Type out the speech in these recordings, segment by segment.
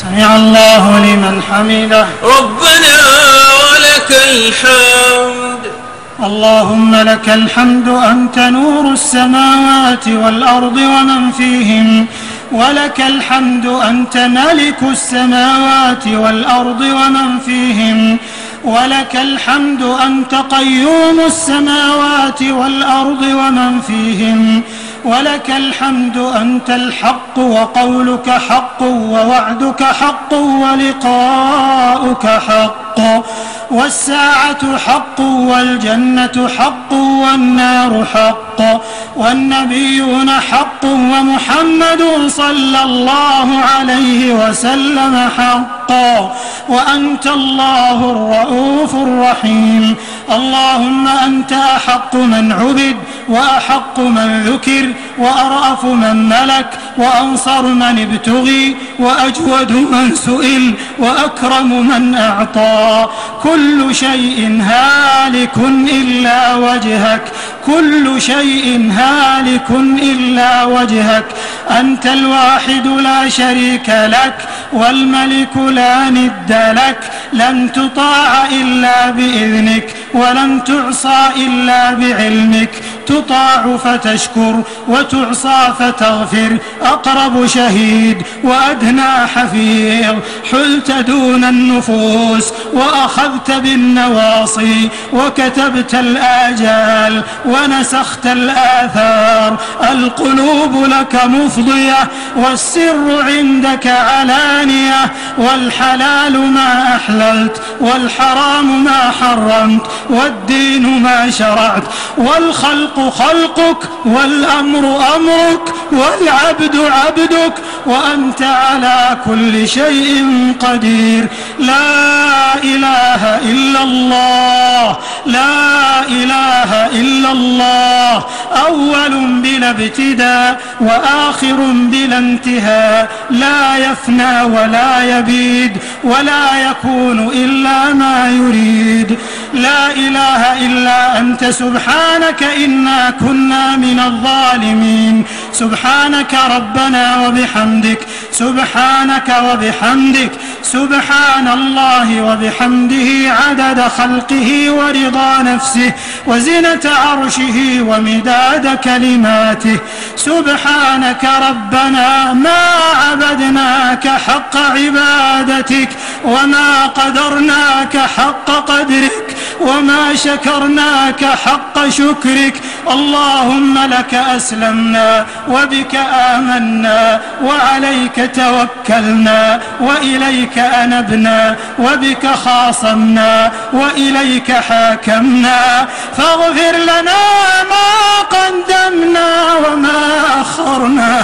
سمع الله لمن حمده. ربنا ولك الحمد. اللهم لك الحمد أنت نور السماوات والأرض ومن فيهم. ولك الحمد أنت ملك السماوات والأرض ومن فيهم. ولك الحمد أنت قيوم السماوات والأرض ومن فيهم. ولك الحمد أنت الحق وقولك حق ووعدك حق ولقاؤك حق والساعة حق والجنة حق والنار حق والنبيون حق ومحمد صلى الله عليه وسلم حق وأنت الله الرؤوف الرحيم اللهم أنت أحق من عبد وأحق من ذكر وأرأف من ملك وأنصر من ابتغي وأجود من سئل وأكرم من أعطى كل شيء هالك إلا وجهك كل شيء هالك إلا وجهك أنت الواحد لا شريك لك والملك لا ند لك لن تطاع إلا بإذنك ولن تعصى إلا بعلمك تطاع فتشكر وتعصى فتغفر أقرب شهيد وأدنى حفيظ. حلت دون النفوس وأخذت بالنواصي وكتبت الآجال ونسخت الآثار. القلوب لك مفضية والسر عندك علانية. والحلال ما أحللت والحرام ما حرمت والدين ما شرعت. والخلق خلقك والأمر أمرك والعبد عبدك. وأنت على كل شيء قدير. لا إله إلا الله. لا إله إلا الله. أول بلا ابتداء وآخر بلا انتهاء. لا يفنى ولا يبيد ولا يكون إلا ما يريد. لا إله إلا أنت سبحانك إنا كنا من الظالمين. سبحانك ربنا وبحمدك سبحانك وبحمدك. سبحان الله وبحمده عدد خلقه ورضا نفسه وزنة عرشه ومداد كلماته. سبحانك ربنا ما عبدناك حق عبادتك وما قدرناك حق قدرك وما شكرناك حق شكرك. اللهم لك أسلمنا وبك آمنا وعليك توكلنا وإليك أنبنا وبك خاصمنا وإليك حاكمنا. فاغفر لنا ما قدمنا وما أخرنا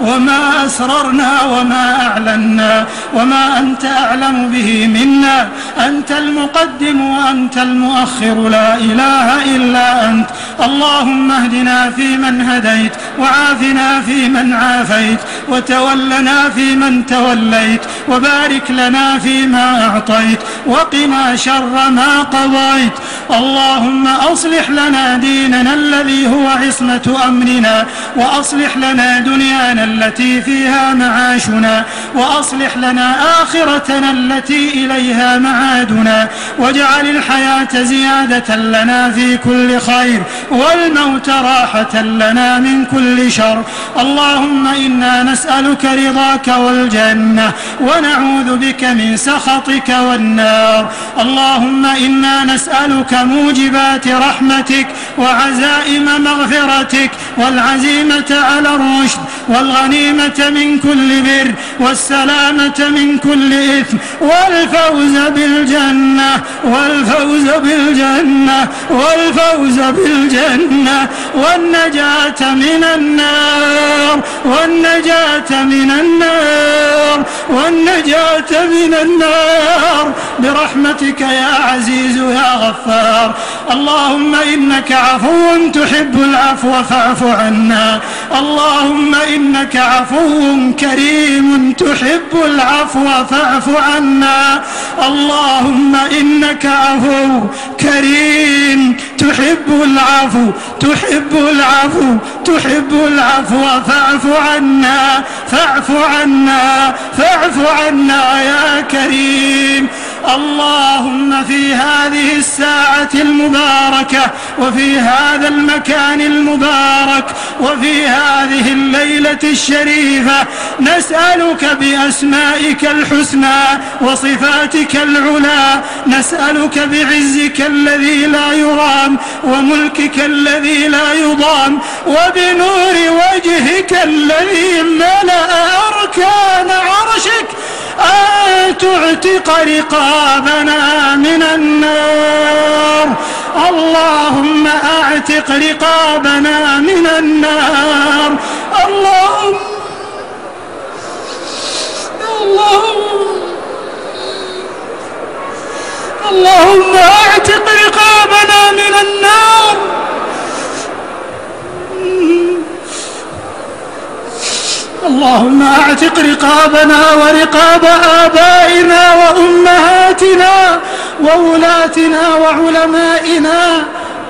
وما أسررنا وما أعلنا وما أنت أعلم به منا. أنت المقدم وأنت المؤخر لا إله إلا أنت. اللهم اهدنا فيمن هديت وعافنا فيمن عافيت وتولنا فيمن توليت وبارك لنا فيما أعطيت وقنا شر ما قضيت. اللهم أصلح لنا ديننا الذي هو عصمة أمرنا وأصلح لنا دنيانا التي فيها معاشنا وأصلح لنا آخرتنا التي إليها معادنا. واجعل الحياة زيادة لنا في كل خير والموت راحة لنا من كل شر. اللهم إنا نسألك رضاك والجنة ونعوذ بك من سخطك والنار. اللهم إنا نسألك موجبات رحمتك وعزائم مغفرتك والعزيمة على الرشد والغنيمة من كل بر والسلامة من كل إثم والفوز بالجنة والفوز بالجنة والفوز بالجنة والنجاة من النار والنجاة من النار والنجاة من النار. برحمتك يا عزيز يا غفار. اللهم إنك عفو تحب العفو فاعف عنا. اللهم إنك عفو كريم تحب العفو فاعف عنا. اللهم إنك عفو كريم تحب العفو تحب العفو تحب العفو فاعف عنا فاعف عنا فاعف عنا يا كريم. اللهم في هذه الساعة المباركة وفي هذا المكان المبارك وفي هذه الليلة الشريفة نسألك بأسمائك الحسنى وصفاتك العلى نسألك بعزك الذي لا يرام وملكك الذي لا يضام وبنور وجهك الذي ملأ أركان عرشك. أن تعتق رقابنا من النار؟ اللهم أعتق رقابنا من النار. اللهم اللهم اللهم أعتق رقابنا من النار. اللهم اعتق رقابنا ورقاب آبائنا وأمهاتنا وولاتنا وعلمائنا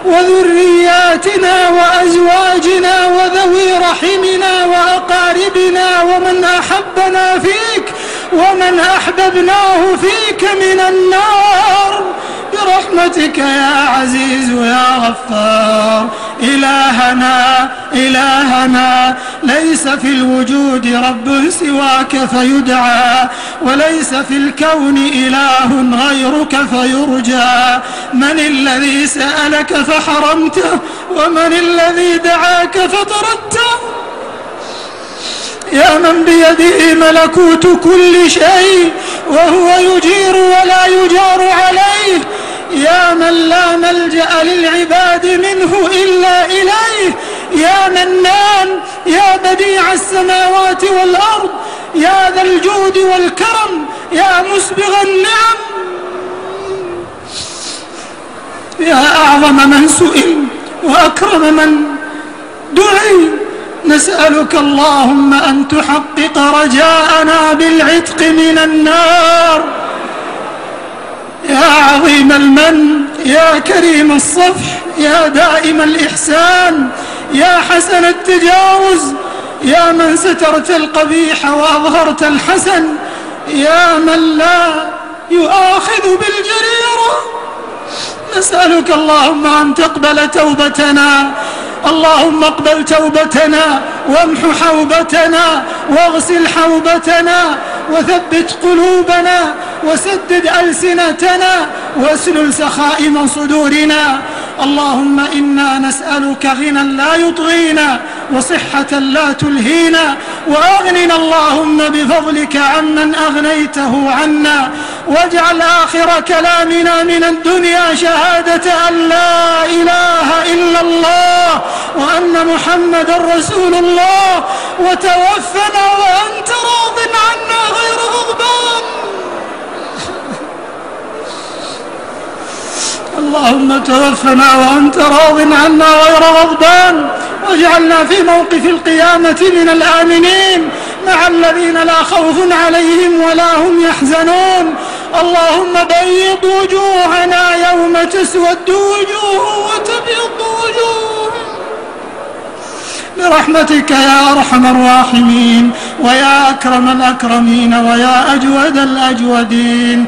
وذرياتنا وأزواجنا وذوي رحمنا وأقاربنا ومن أحبنا فيك ومن أحببناه فيك من النار برحمتك يا عزيز يا غفار. إلهنا إلهنا ليس في الوجود رب سواك فيدعى وليس في الكون إله غيرك فيرجى. من الذي سألك فحرمته ومن الذي دعاك فطردته يا من بيده ملكوت كل شيء وهو يجير ولا يجار عليه للعباد منه إلا إليه. يا منان يا بديع السماوات والأرض يا ذا الجود والكرم يا مسبغ النعم. يا أعظم من سئل وأكرم من دعي. نسألك اللهم أن تحقق رجاءنا بالعتق من النار. يا عظيم المن يا كريم الصفح يا دائم الإحسان يا حسن التجاوز يا من سترت القبيح وأظهرت الحسن يا من لا يؤاخذ بالجريرة. نسألك اللهم أن تقبل توبتنا اللهم اقبل توبتنا وامح حوبتنا واغسل حوبتنا وثبت قلوبنا وسدد ألسنتنا واسلل سخائم صدورنا. اللهم إنا نسألك غنى لا يطغينا وصحة لا تلهينا. وأغننا اللهم بفضلك عمن أغنيته عنا. واجعل آخر كلامنا من الدنيا شهادة أن لا إله إلا الله وأن محمد رسول الله. وتوفنا وأنت راض عنا غير غضبان. اللهم توفنا وأنت راض عنا غير غضبان واجعلنا في موقف القيامة من الآمنين مع الذين لا خوف عليهم ولا هم يحزنون. اللهم بيض وجوهنا يوم تسود وجوه وتبيض وجوه برحمتك يا أرحم الراحمين ويا أكرم الأكرمين ويا أجود الأجودين.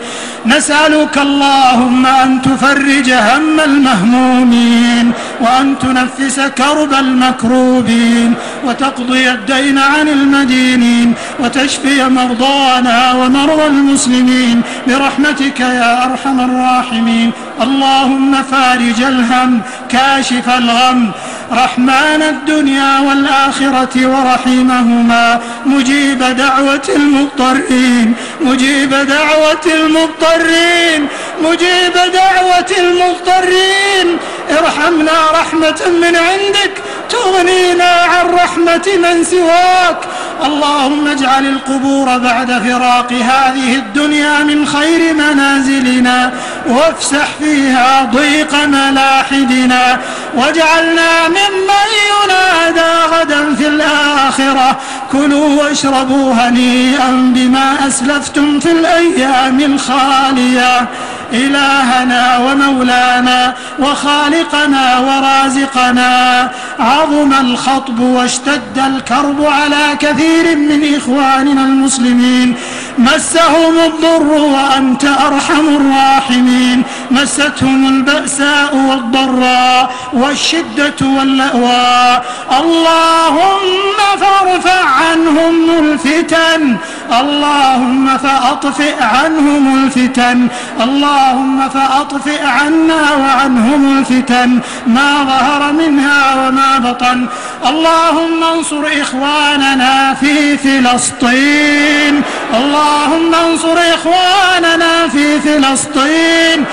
نسألك اللهم أن تفرج هم المهمومين وأن تنفس كرب المكروبين وتقضي الدين عن المدينين وتشفي مرضانا ومرضى المسلمين. برحمتك يا أرحم الراحمين. اللهم فارج الهم كاشف الغم رحمن الدنيا والآخرة ورحيمهما. مجيب دعوة المضطرين مجيب دعوة المضطرين مجيب دعوة المضطرين. ارحمنا رحمة من عندك تغنينا عن رحمة من سواك. اللهم اجعل القبور بعد فراق هذه الدنيا من خير منازلنا وافسح فيها ضيق ملاحدنا واجعلنا ممن ينادى غدا في الآخرة. كلوا واشربوا هنيئا بما أسلفتم في الأيام الخالية. إلهنا ومولانا وخالقنا ورازقنا. عظم الخطب واشتد الكرب على كثير من إخواننا المسلمين. مسهم الضر وأنت أرحم الراحمين. مستهم البأساء والضراء والشدة واللأواء اللهم فارفع عنهم الفتن. اللهم فأطفئ عنهم الفتن. اللهم فأطفئ عنا وعنهم الفتن. ما ظهر منها وما بطن. اللهم انصر إخواننا في فلسطين. اللهم انصر إخواننا في فلسطين.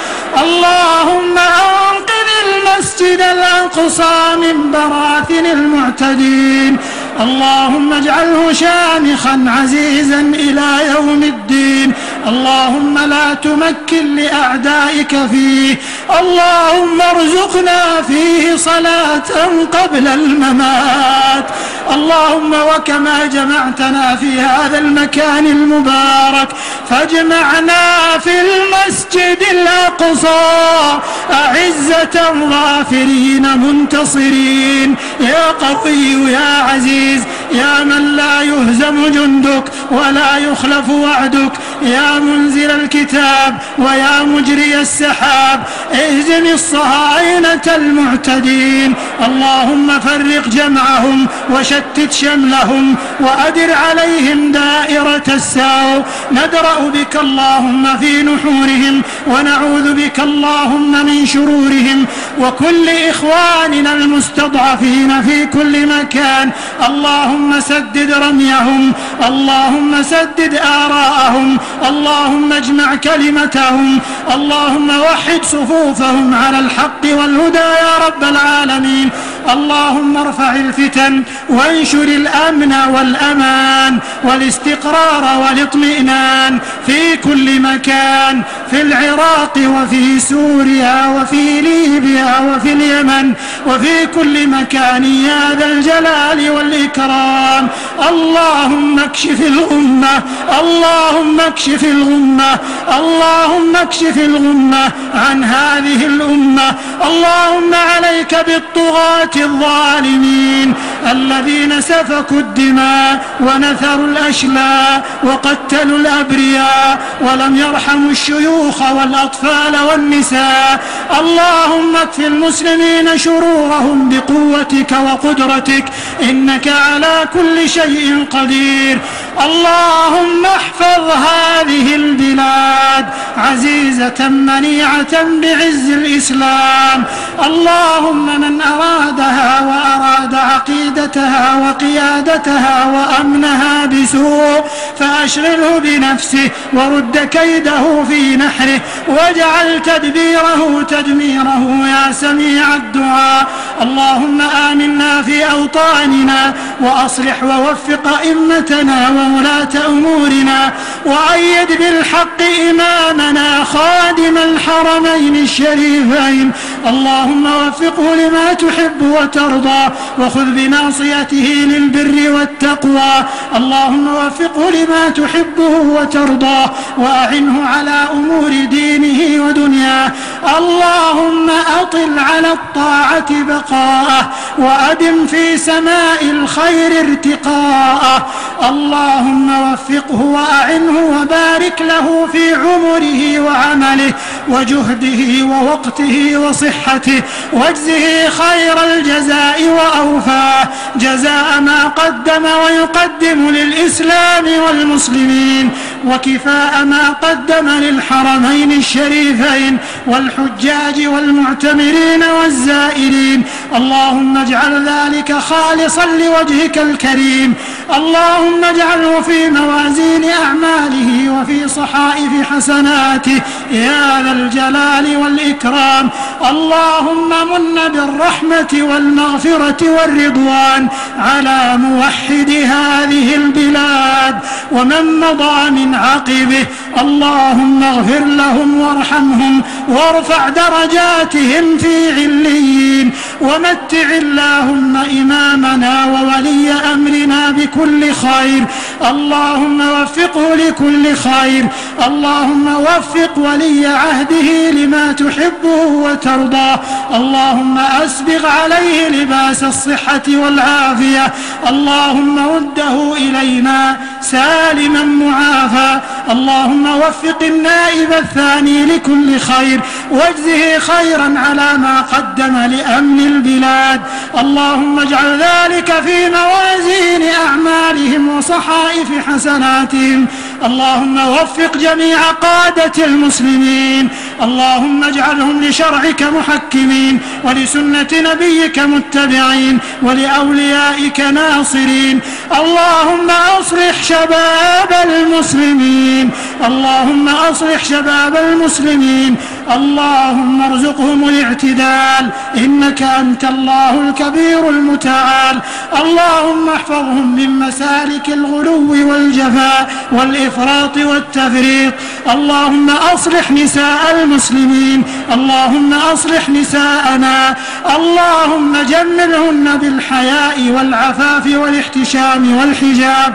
اللهم أنقذ المسجد الأقصى من براثن المعتدين. اللهم اجعله شامخا عزيزا إلى يوم الدين. اللهم لا تمكن لأعدائك فيه. اللهم ارزقنا فيه صلاة قبل الممات. اللهم وكما جمعتنا في هذا المكان المبارك فاجمعنا في المسجد الأقصى. أعزة ظافرين منتصرين. يا قوي يا عزيز يا من لا يهزم جندك ولا يخلف وعدك. يا منزل الكتاب ويا مجري السحاب اهزم الصهاينة المعتدين. اللهم فرق جمعهم وشتت شملهم وأدر عليهم دائرة الساو ندرأ بك اللهم في نحورهم ونعوذ بك اللهم من شرورهم. وكل إخواننا المستضعفين في كل مكان اللهم سدد رميهم اللهم سدد آراءهم اللهم اجمع كلمتهم اللهم وحد صفوفهم على الحق والهدى يا رب العالمين. اللهم ارفع الفتن وانشر الأمن والأمان والاستقرار والاطمئنان في كل مكان في العراق وفي سوريا وفي ليبيا وفي اليمن. وفي كل مكان يا ذا الجلال والإكرام. اللهم اكشف الأمة اللهم اكشف الغمة اللهم اكشف الغمة عن هذه الأمة. اللهم عليك بالطغاة الظالمين. الذين سفكوا الدماء ونثروا الأشلاء وقتلوا الأبرياء ولم يرحموا الشيوخ والأطفال والنساء. اللهم اكفي المسلمين شرورهم بقوتك وقدرتك إنك على كل شيء قدير. اللهم احفظ هذه البلاد عزيزة منيعة بعز الإسلام. اللهم من أرادها وأراد عقيدتها وقيادتها وأمنها بسوء فأشغله بنفسه ورد كيده في نحره واجعل تدبيره تدميره يا سميع الدعاء. اللهم آمنا في أوطاننا وأصلح ووفق أئمتنا وولاة أمورنا وأيد بالحق إمامنا خادم الحرمين الشريفين اللهم وفقه لما تحب وترضى وخذ بناصيته للبر والتقوى. اللهم وفقه لما تحبه وترضى وأعنه على أمور دينه ودنياه اللهم أطل على الطاعة بقاءه وأدم في سماء الخير ارتقاءه. اللهم وفقه وأعنه وبارك له في عمره وعمله. وجهده ووقته وصحته واجزه خير الجزاء وأوفاه جزاء ما قدم ويقدم للإسلام والمسلمين. وكفاء ما قدم للحرمين الشريفين والحجاج والمعتمرين والزائرين. اللهم اجعل ذلك خالصا لوجهك الكريم. اللهم اجعله في موازين أعماله وفي صحائف حسناته. يا ذا الجلال والإكرام. اللهم من بالرحمة والمغفرة والرضوان على موحد هذه البلاد. ومن مضى من عقبه. اللهم اغفر لهم وارحمهم وارفع درجاتهم في عليين. ومتع اللهم إمامنا وولي أمرنا بكل خير. اللهم وفقه لكل خير. اللهم وفق ولي عهده لما تحبه وترضى اللهم أسبغ عليه لباس الصحة والعافية. اللهم رده إلينا سالما معافى. اللهم وفق النائب الثاني لكل خير واجزه خيرا على ما قدم لأمن البلاد. اللهم اجعل ذلك في موازين أعمالهم وصحائف حسناتهم. اللهم وفق جميع قادة المسلمين. اللهم اجعلهم لشرعك محكمين ولسنة نبيك متبعين ولأوليائك ناصرين. اللهم أصلح شباب المسلمين اللهم أصلح شباب المسلمين. اللهم ارزقهم الاعتدال إنك أنت الله الكبير المتعال. اللهم احفظهم من مسالك الغلو والجفاء والإفراط والتفريط. اللهم أصلح نساء المسلمين اللهم أصلح نساءنا. اللهم جملهن بالحياء والعفاف والاحتشام والحجاب.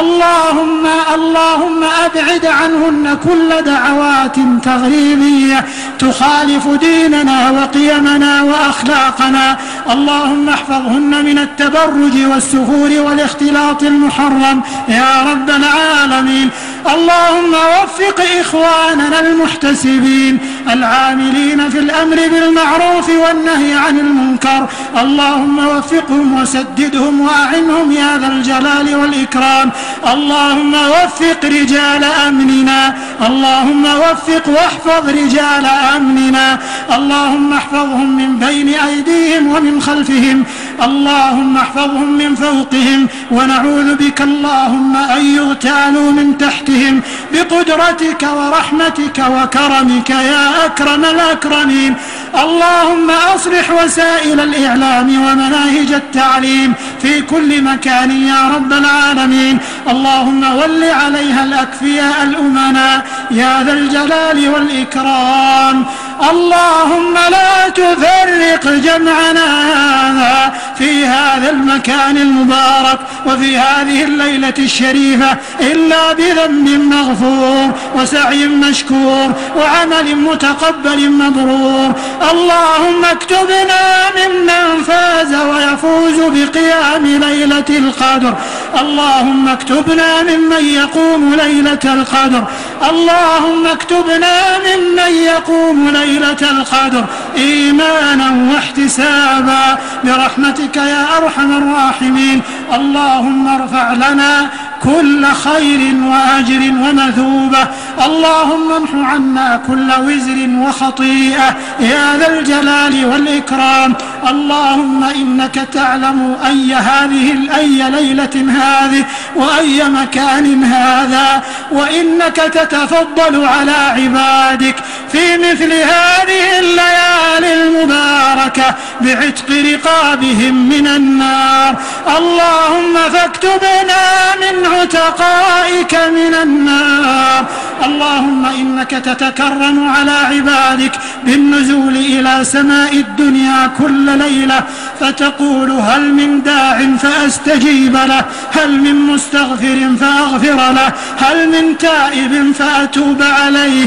اللهم اللهم أبعد عنهن كل دعوات تغريبية. تخالف ديننا وقيمنا وأخلاقنا. اللهم احفظهن من التبرج والسفور والاختلاط المحرم. يا رب العالمين. اللهم وفق إخواننا المحتسبين العاملين في الأمر بالمعروف والنهي عن المنكر. اللهم وفقهم وسددهم وأعنهم يا ذا الجلال والإكرام. اللهم وفق رجال أمننا. اللهم وفق واحفظ رجال أمننا. اللهم احفظهم من بين أيديهم ومن خلفهم. اللهم احفظهم من فوقهم ونعوذ بك اللهم أن يغتالوا من تحتهم. بقدرتك ورحمتك وكرمك يا أكرم الأكرمين. اللهم أصلح وسائل الإعلام ومناهج التعليم في كل مكان يا رب العالمين. اللهم ول عليها الأكفياء الأمناء يا ذا الجلال والإكرام. اللهم لا تفرق جمعنا هذا في هذا المكان المبارك وفي هذه الليلة الشريفة إلا بذنب مغفور وسعي مشكور وعمل متقبل مبرور. اللهم اكتبنا ممن فاز ويفوز بقيام ليلة القدر. اللهم اكتبنا ممن يقوم ليلة القدر. اللهم اكتبنا ممن يقوم ليلة القدر. إيمانا واحتسابا. برحمتك يا أرحم الراحمين. اللهم ارفع لنا كل خير وأجر ومثوبة. اللهم امح عنا كل وزر وخطيئة. يا ذا الجلال والإكرام. اللهم إنك تعلم أي هذه الأي ليلة هذه وأي مكان هذا. وإنك تتفضل على عبادك. في مثل هذه الليالي المباركة بعتق رقابهم من النار. اللهم فاكتبنا من عتقائك من النار. اللهم إنك تتكرم على عبادك بالنزول إلى سماء الدنيا كل ليلة فتقول هل من داع فأستجيب له هل من مستغفر فأغفر له هل من تائب فأتوب عليه.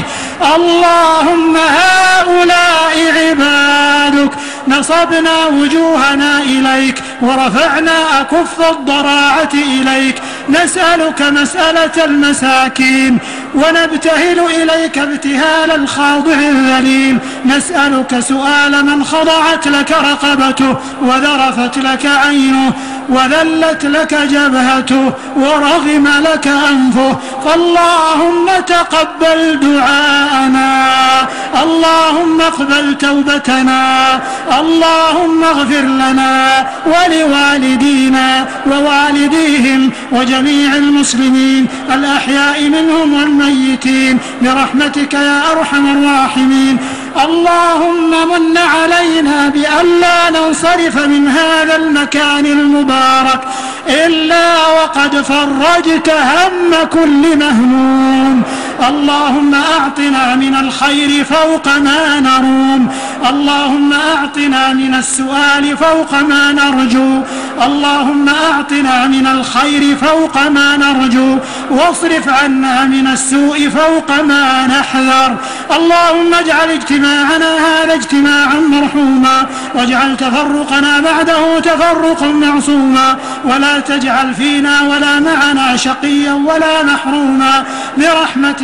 اللهم هؤلاء عبادك نصبنا وجوهنا إليك ورفعنا أكف الضراعة إليك. نسألك مسألة المساكين ونبتهل إليك ابتهال الخاضع الذليل نسألك سؤال من خضعت لك رقبته وذرفت لك عينه وذلت لك جبهته ورغم لك أنفه. فاللهم تقبل دعاءنا. اللهم اقبل توبتنا. اللهم اغفر لنا ولوالدينا ووالديهم وجميع المسلمين. الأحياء منهم والميتين برحمتك يا أرحم الراحمين. اللهم من علينا بألا ننصرف من هذا المكان المبارك إلا وقد فرجت هم كل مهموم. اللهم أعطنا من الخير فوق ما نروم. اللهم أعطنا من السؤال فوق ما نرجو. اللهم أعطنا من الخير فوق ما نرجو. واصرف عنا من السوء فوق ما نحذر. اللهم اجعل اجتماعنا هذا اجتماعا مرحوما. واجعل تفرقنا بعده تفرقا معصوما. ولا تجعل فينا ولا معنا شقيا ولا محروما. برحمتك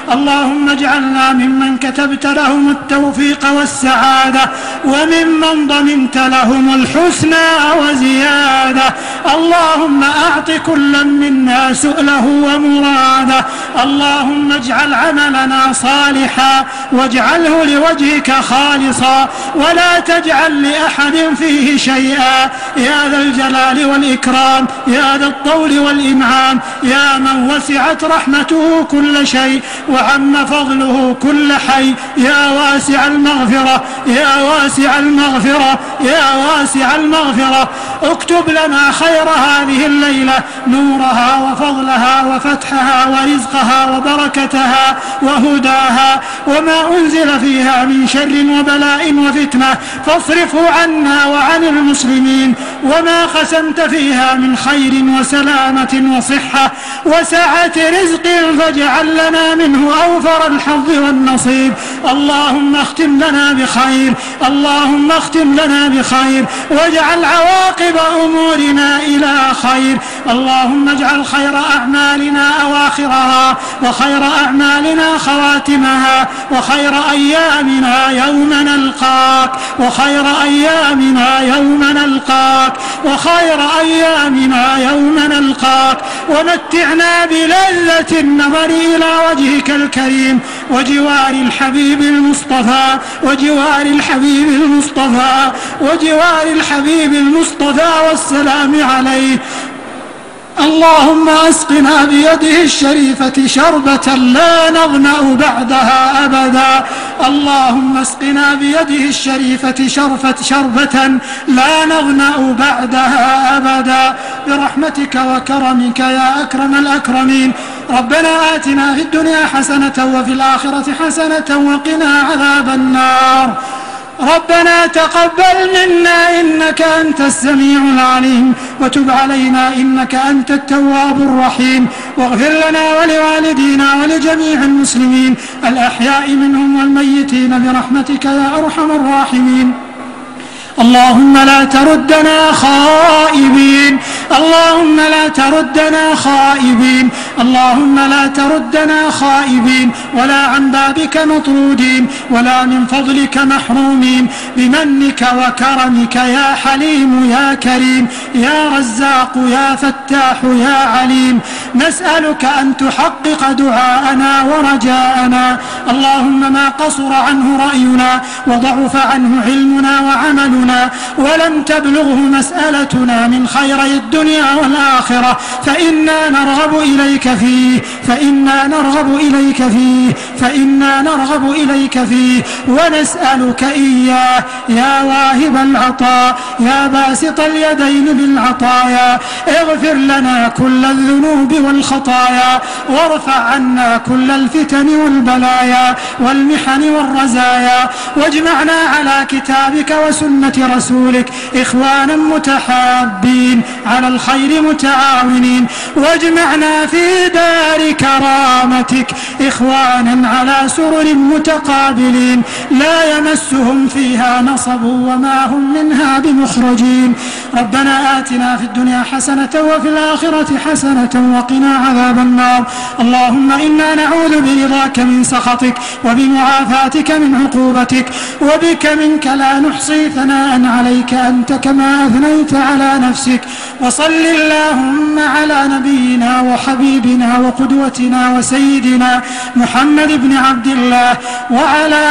اللهم اجعلنا ممن كتبت لهم التوفيق والسعادة وممن ضمنت لهم الحسنى وزيادة. اللهم أعط كلا منا سؤله ومراده. اللهم اجعل عملنا صالحا واجعله لوجهك خالصا. ولا تجعل لأحد فيه شيئا. يا ذا الجلال والإكرام يا ذا الطول والانعام يا من وسعت رحمته كل شيء. وعم فضله كل حي. يا واسع المغفرة يا واسع المغفرة يا واسع المغفرة. اكتب لنا خير هذه الليلة نورها وفضلها وفتحها ورزقها وبركتها وهداها وما أنزل فيها من شر وبلاء وفتنة فاصرفه عنا وعن المسلمين وما قسمت فيها من خير وسلامة وصحة وسعه رزق فاجعل لنا منه أوفر الحظ والنصيب. اللهم اختم لنا بخير اللهم اختم لنا بخير واجعل عواقب أمورنا إلى خير. اللهم اجعل خير أعمالنا أواخرها وخير أعمالنا خواتمها وخير أيامنا يوم نلقاك وخير أيامنا يوم نلقاك وخير أيامنا يوم نلقاك. ومتعنا بلذة النظر إلى وجهك الكريم. وجوار الحبيب المصطفى وجوار الحبيب المصطفى وجوار الحبيب المصطفى والسلام عليه. اللهم أسقنا بيده الشريفة شربة لا نظمأ بعدها أبدا. اللهم أسقنا بيده الشريفة شرفة شربة لا نظمأ بعدها أبدا. برحمتك وكرمك يا أكرم الأكرمين. ربنا آتنا في الدنيا حسنة وفي الآخرة حسنة وقنا عذاب النار. ربنا تقبل منا إنك أنت السميع العليم وتب علينا إنك أنت التواب الرحيم. واغفر لنا ولوالدينا ولجميع المسلمين الأحياء منهم والميتين برحمتك يا أرحم الراحمين. اللهم لا تردنا خائبين. اللهم لا تردنا خائبين. اللهم لا تردنا خائبين. ولا عن بابك مطرودين. ولا من فضلك محرومين. بمنك وكرمك يا حليم يا كريم. يا رزاق يا فتاح يا عليم. نسألك أن تحقق دعاءنا ورجاءنا. اللهم ما قصر عنه رأينا وضعف عنه علمنا وعملنا ولم تبلغه مسألتنا من خيري الدنيا والآخرة. فإنا نرغب إليك فيه فإنا نرغب إليك فيه فإنا نرغب إليك فيه. ونسألك إياه يا واهب العطاء يا باسط اليدين بالعطايا. اغفر لنا كل الذنوب والخطايا وارفع عنا كل الفتن والبلايا والمحن والرزايا واجمعنا على كتابك وسنة رسولك إخوانا متحابين على الخير متعاونين واجمعنا في دار كرامتك إخوانا على سرر متقابلين لا يمسهم فيها نصب وما هم منها بمخرجين. ربنا آتنا في الدنيا حسنة وفي الآخرة حسنة وقنا عذاب النار. اللهم إنا نعوذ برضاك من سخطك وبمعافاتك من عقوبتك وبك منك لا نحصي ثناء عليك. أنت كما أثنيت على نفسك. وصل اللهم على نبينا وحبيبنا وقدوتنا وسيدنا محمد بن عبد الله وعلى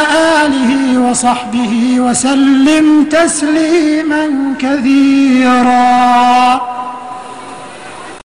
آله وصحبه وسلم تسليما كثيرا.